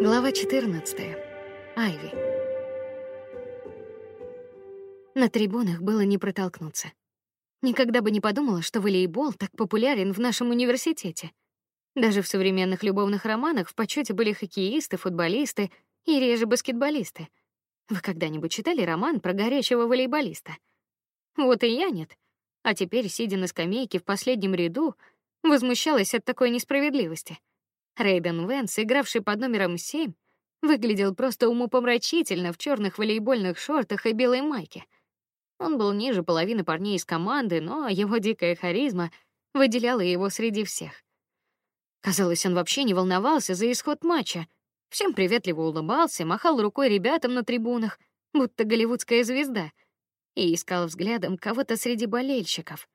Глава 14. Айви. На трибунах было не протолкнуться. Никогда бы не подумала, что волейбол так популярен в нашем университете. Даже в современных любовных романах в почете были хоккеисты, футболисты и реже баскетболисты. Вы когда-нибудь читали роман про горячего волейболиста? Вот и я нет. А теперь, сидя на скамейке в последнем ряду, возмущалась от такой несправедливости. Рейден Венс, игравший под номером 7, выглядел просто умопомрачительно в черных волейбольных шортах и белой майке. Он был ниже половины парней из команды, но его дикая харизма выделяла его среди всех. Казалось, он вообще не волновался за исход матча. Всем приветливо улыбался, махал рукой ребятам на трибунах, будто голливудская звезда, и искал взглядом кого-то среди болельщиков.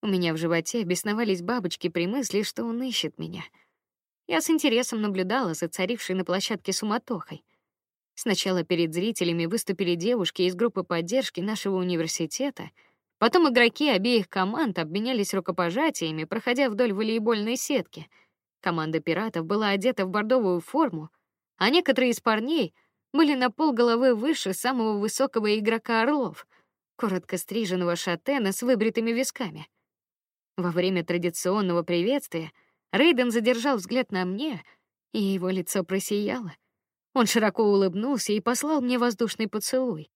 У меня в животе бесновались бабочки при мысли, что он ищет меня — я с интересом наблюдала за царившей на площадке суматохой. Сначала перед зрителями выступили девушки из группы поддержки нашего университета, потом игроки обеих команд обменялись рукопожатиями, проходя вдоль волейбольной сетки. Команда пиратов была одета в бордовую форму, а некоторые из парней были на пол головы выше самого высокого игрока Орлов, коротко стриженного шатена с выбритыми висками. Во время традиционного приветствия Рейден задержал взгляд на мне, и его лицо просияло. Он широко улыбнулся и послал мне воздушный поцелуй.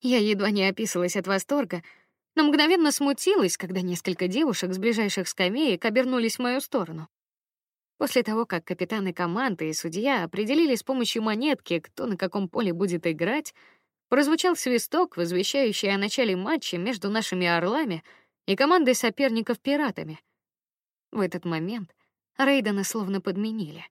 Я едва не описалась от восторга, но мгновенно смутилась, когда несколько девушек с ближайших скамеек обернулись в мою сторону. После того, как капитаны команды и судья определили с помощью монетки, кто на каком поле будет играть, прозвучал свисток, возвещающий о начале матча между нашими орлами и командой соперников пиратами — в этот момент Рейдена словно подменили.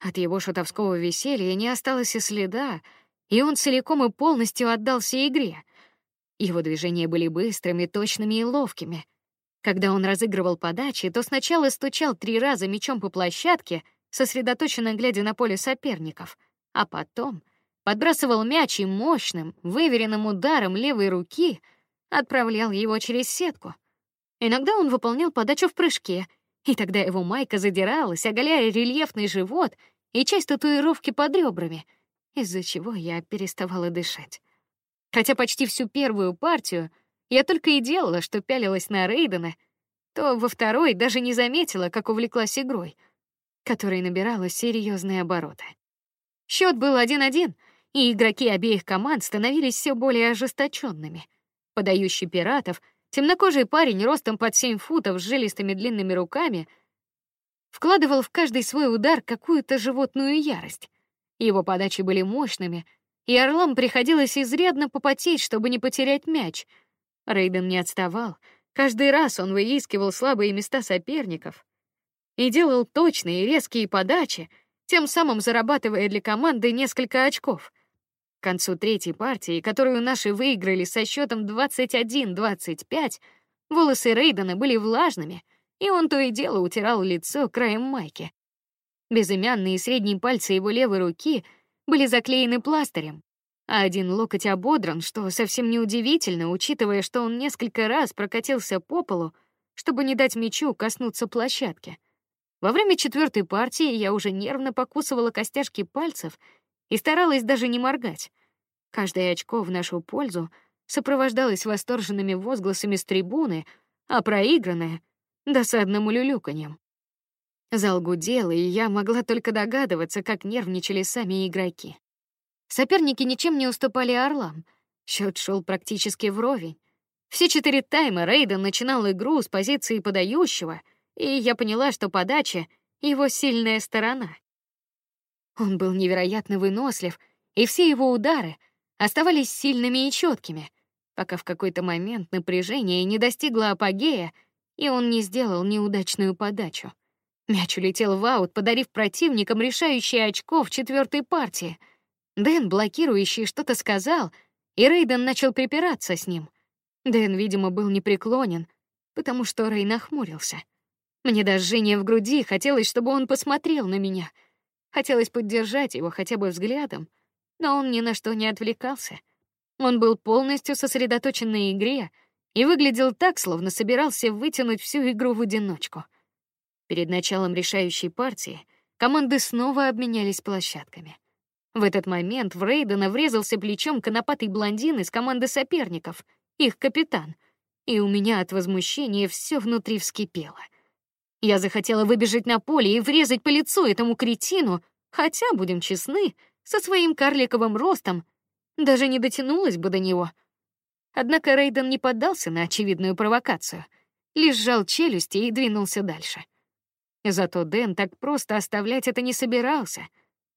От его шутовского веселья не осталось и следа, и он целиком и полностью отдался игре. Его движения были быстрыми, точными и ловкими. Когда он разыгрывал подачи, то сначала стучал три раза мячом по площадке, сосредоточенно глядя на поле соперников, а потом подбрасывал мяч и мощным, выверенным ударом левой руки отправлял его через сетку. Иногда он выполнял подачу в прыжке, и тогда его майка задиралась, оголяя рельефный живот и часть татуировки под ребрами, из-за чего я переставала дышать. Хотя почти всю первую партию я только и делала, что пялилась на Рейдена, то во второй даже не заметила, как увлеклась игрой, которая набирала серьезные обороты. Счет был 1-1, и игроки обеих команд становились все более ожесточенными. Подающий пиратов — Темнокожий парень ростом под семь футов с жилистыми длинными руками вкладывал в каждый свой удар какую-то животную ярость. Его подачи были мощными, и орлам приходилось изрядно попотеть, чтобы не потерять мяч. Рейден не отставал. Каждый раз он выискивал слабые места соперников и делал точные и резкие подачи, тем самым зарабатывая для команды несколько очков — к концу третьей партии, которую наши выиграли со счетом 21-25, волосы Рейдена были влажными, и он то и дело утирал лицо краем майки. Безымянные средние пальцы его левой руки были заклеены пластырем, а один локоть ободран, что совсем неудивительно, учитывая, что он несколько раз прокатился по полу, чтобы не дать мячу коснуться площадки. Во время четвертой партии я уже нервно покусывала костяшки пальцев и старалась даже не моргать. Каждое очко в нашу пользу сопровождалось восторженными возгласами с трибуны, а проигранное — досадным улюлюканьем. Зал гудел, и я могла только догадываться, как нервничали сами игроки. Соперники ничем не уступали орлам. Счет шел практически вровень. Все четыре тайма Рейден начинал игру с позиции подающего, и я поняла, что подача — его сильная сторона. Он был невероятно вынослив, и все его удары оставались сильными и четкими, пока в какой-то момент напряжение не достигло апогея, и он не сделал неудачную подачу. Мяч улетел в аут, подарив противникам решающее очко в четвертой партии. Дэн, блокирующий, что-то сказал, и Рейден начал припираться с ним. Дэн, видимо, был непреклонен, потому что Рей нахмурился. Мне до жжения в груди хотелось, чтобы он посмотрел на меня — Хотелось поддержать его хотя бы взглядом, но он ни на что не отвлекался. Он был полностью сосредоточен на игре и выглядел так, словно собирался вытянуть всю игру в одиночку. Перед началом решающей партии команды снова обменялись площадками. В этот момент в Рейдена врезался плечом конопатый блондин из команды соперников, их капитан, и у меня от возмущения все внутри вскипело. Я захотела выбежать на поле и врезать по лицу этому кретину, хотя, будем честны, со своим карликовым ростом даже не дотянулась бы до него. Однако Рейден не поддался на очевидную провокацию, лишь сжал челюсти и двинулся дальше. Зато Дэн так просто оставлять это не собирался.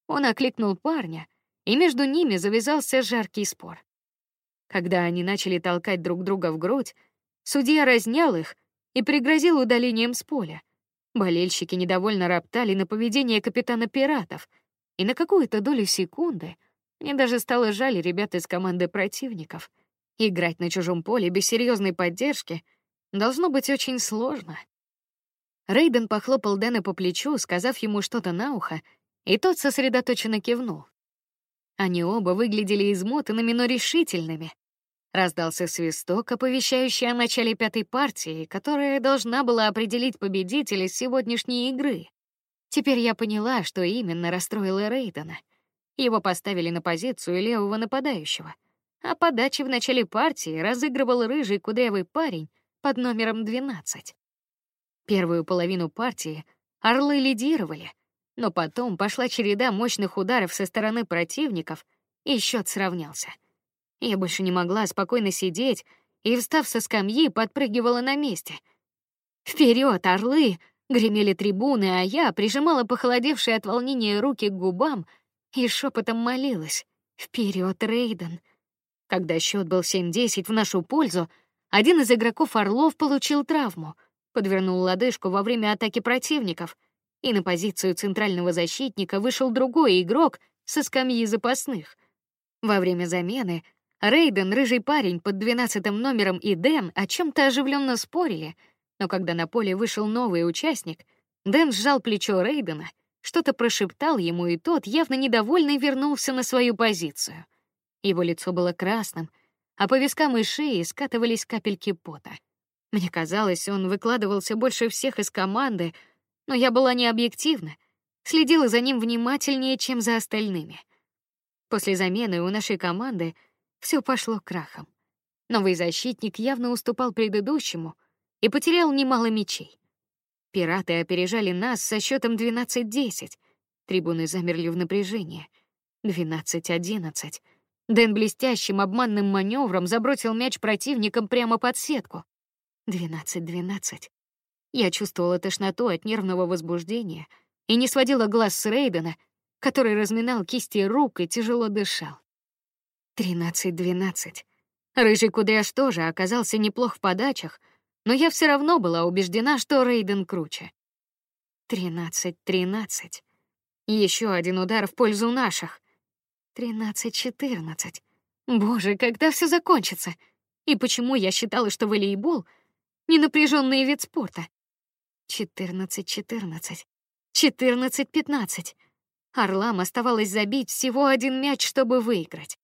Он окликнул парня, и между ними завязался жаркий спор. Когда они начали толкать друг друга в грудь, судья разнял их и пригрозил удалением с поля. Болельщики недовольно роптали на поведение капитана пиратов, и на какую-то долю секунды мне даже стало жаль ребят из команды противников. Играть на чужом поле без серьезной поддержки должно быть очень сложно. Рейден похлопал Дэна по плечу, сказав ему что-то на ухо, и тот сосредоточенно кивнул. Они оба выглядели измотанными, но решительными. Раздался свисток, оповещающий о начале пятой партии, которая должна была определить победителя сегодняшней игры. Теперь я поняла, что именно расстроило Рейдена. Его поставили на позицию левого нападающего, а подачи в начале партии разыгрывал рыжий кудрявый парень под номером 12. Первую половину партии орлы лидировали, но потом пошла череда мощных ударов со стороны противников, и счет сравнялся. Я больше не могла спокойно сидеть и, встав со скамьи, подпрыгивала на месте. Вперед, орлы! Гремели трибуны, а я прижимала похолодевшие от волнения руки к губам и шепотом молилась: "Вперед, Рейден!" Когда счет был 7-10 в нашу пользу, один из игроков Орлов получил травму — подвернул лодыжку во время атаки противников, и на позицию центрального защитника вышел другой игрок со скамьи запасных. Во время замены Рейден, рыжий парень под двенадцатым номером и Дэн о чем то оживленно спорили, но когда на поле вышел новый участник, Дэн сжал плечо Рейдена, что-то прошептал ему, и тот, явно недовольный, вернулся на свою позицию. Его лицо было красным, а по вискам и шее скатывались капельки пота. Мне казалось, он выкладывался больше всех из команды, но я была не объективна, следила за ним внимательнее, чем за остальными. После замены у нашей команды все пошло крахом. Новый защитник явно уступал предыдущему и потерял немало мячей. Пираты опережали нас со счетом 12-10. Трибуны замерли в напряжении. 12-11. Дэн блестящим обманным маневром забросил мяч противникам прямо под сетку. Двенадцать-двенадцать. Я чувствовала тошноту от нервного возбуждения и не сводила глаз с Рейдена, который разминал кисти рук и тяжело дышал. Тринадцать-двенадцать. Рыжий кудряш тоже оказался неплох в подачах, но я все равно была убеждена, что Рейден круче. Тринадцать-тринадцать. Еще один удар в пользу наших. Тринадцать-четырнадцать. Боже, когда все закончится? И почему я считала, что волейбол — ненапряженный вид спорта. 14-14, 14-15. Орлам оставалось забить всего один мяч, чтобы выиграть.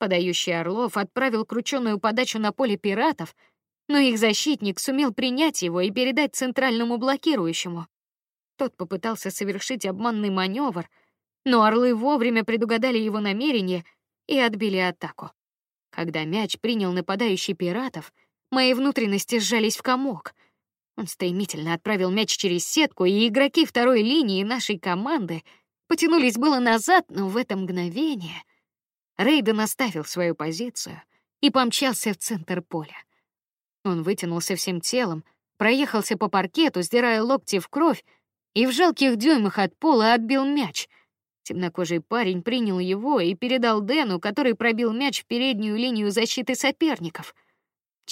Подающий Орлов отправил крученную подачу на поле пиратов, но их защитник сумел принять его и передать центральному блокирующему. Тот попытался совершить обманный маневр, но орлы вовремя предугадали его намерение и отбили атаку. Когда мяч принял нападающий пиратов, Мои внутренности сжались в комок. Он стремительно отправил мяч через сетку, и игроки второй линии нашей команды потянулись было назад, но в это мгновение Рейден оставил свою позицию и помчался в центр поля. Он вытянулся всем телом, проехался по паркету, сдирая локти в кровь, и в жалких дюймах от пола отбил мяч. Темнокожий парень принял его и передал Дэну, который пробил мяч в переднюю линию защиты соперников —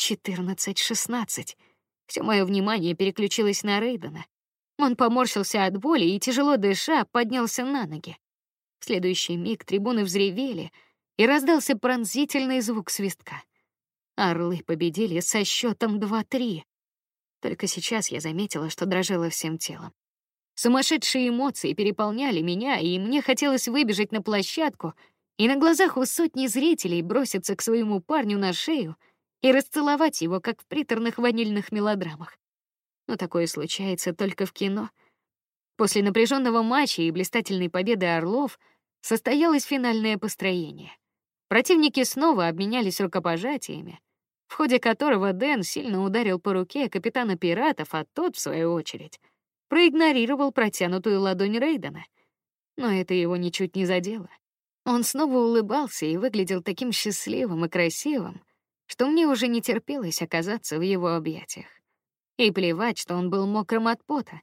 Четырнадцать-шестнадцать. Все мое внимание переключилось на Рейдена. Он поморщился от боли и, тяжело дыша, поднялся на ноги. В следующий миг трибуны взревели, и раздался пронзительный звук свистка. Орлы победили со счетом 2-3. Только сейчас я заметила, что дрожала всем телом. Сумасшедшие эмоции переполняли меня, и мне хотелось выбежать на площадку и на глазах у сотни зрителей броситься к своему парню на шею — и расцеловать его, как в приторных ванильных мелодрамах. Но такое случается только в кино. После напряженного матча и блистательной победы Орлов состоялось финальное построение. Противники снова обменялись рукопожатиями, в ходе которого Дэн сильно ударил по руке капитана пиратов, а тот, в свою очередь, проигнорировал протянутую ладонь Рейдена. Но это его ничуть не задело. Он снова улыбался и выглядел таким счастливым и красивым, что мне уже не терпелось оказаться в его объятиях. И плевать, что он был мокрым от пота.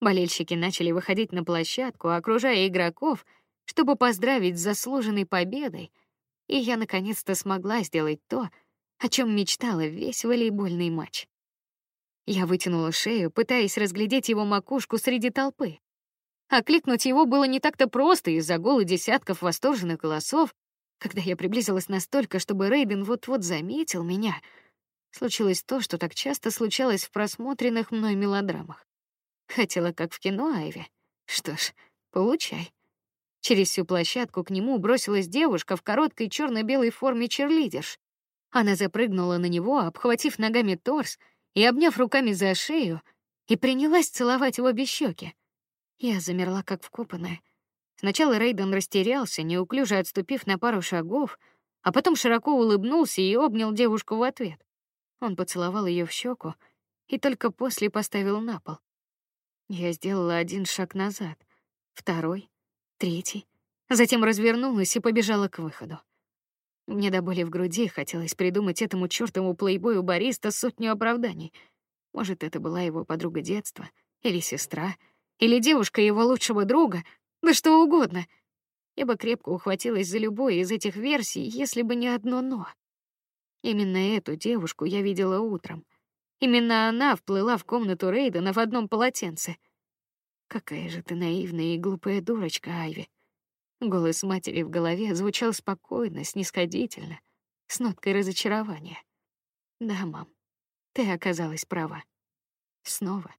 Болельщики начали выходить на площадку, окружая игроков, чтобы поздравить с заслуженной победой, и я наконец-то смогла сделать то, о чем мечтала весь волейбольный матч. Я вытянула шею, пытаясь разглядеть его макушку среди толпы. Окликнуть его было не так-то просто из-за голы десятков восторженных голосов. Когда я приблизилась настолько, чтобы Рейден вот-вот заметил меня, случилось то, что так часто случалось в просмотренных мной мелодрамах. Хотела как в кино Айви. Что ж, получай. Через всю площадку к нему бросилась девушка в короткой черно белой форме черлидерш. Она запрыгнула на него, обхватив ногами торс и обняв руками за шею, и принялась целовать обе щеки. Я замерла как вкопанная. Сначала Рейден растерялся, неуклюже отступив на пару шагов, а потом широко улыбнулся и обнял девушку в ответ. Он поцеловал ее в щеку и только после поставил на пол. Я сделала один шаг назад, второй, третий, затем развернулась и побежала к выходу. Мне до боли в груди хотелось придумать этому чёртову плейбою бариста сотню оправданий. Может, это была его подруга детства или сестра, или девушка его лучшего друга, да что угодно. Я бы крепко ухватилась за любую из этих версий, если бы не одно но. Именно эту девушку я видела утром. Именно она вплыла в комнату Рейдена в одном полотенце. Какая же ты наивная и глупая дурочка, Айви. Голос матери в голове звучал спокойно, снисходительно, с ноткой разочарования. Да, мам, ты оказалась права. Снова.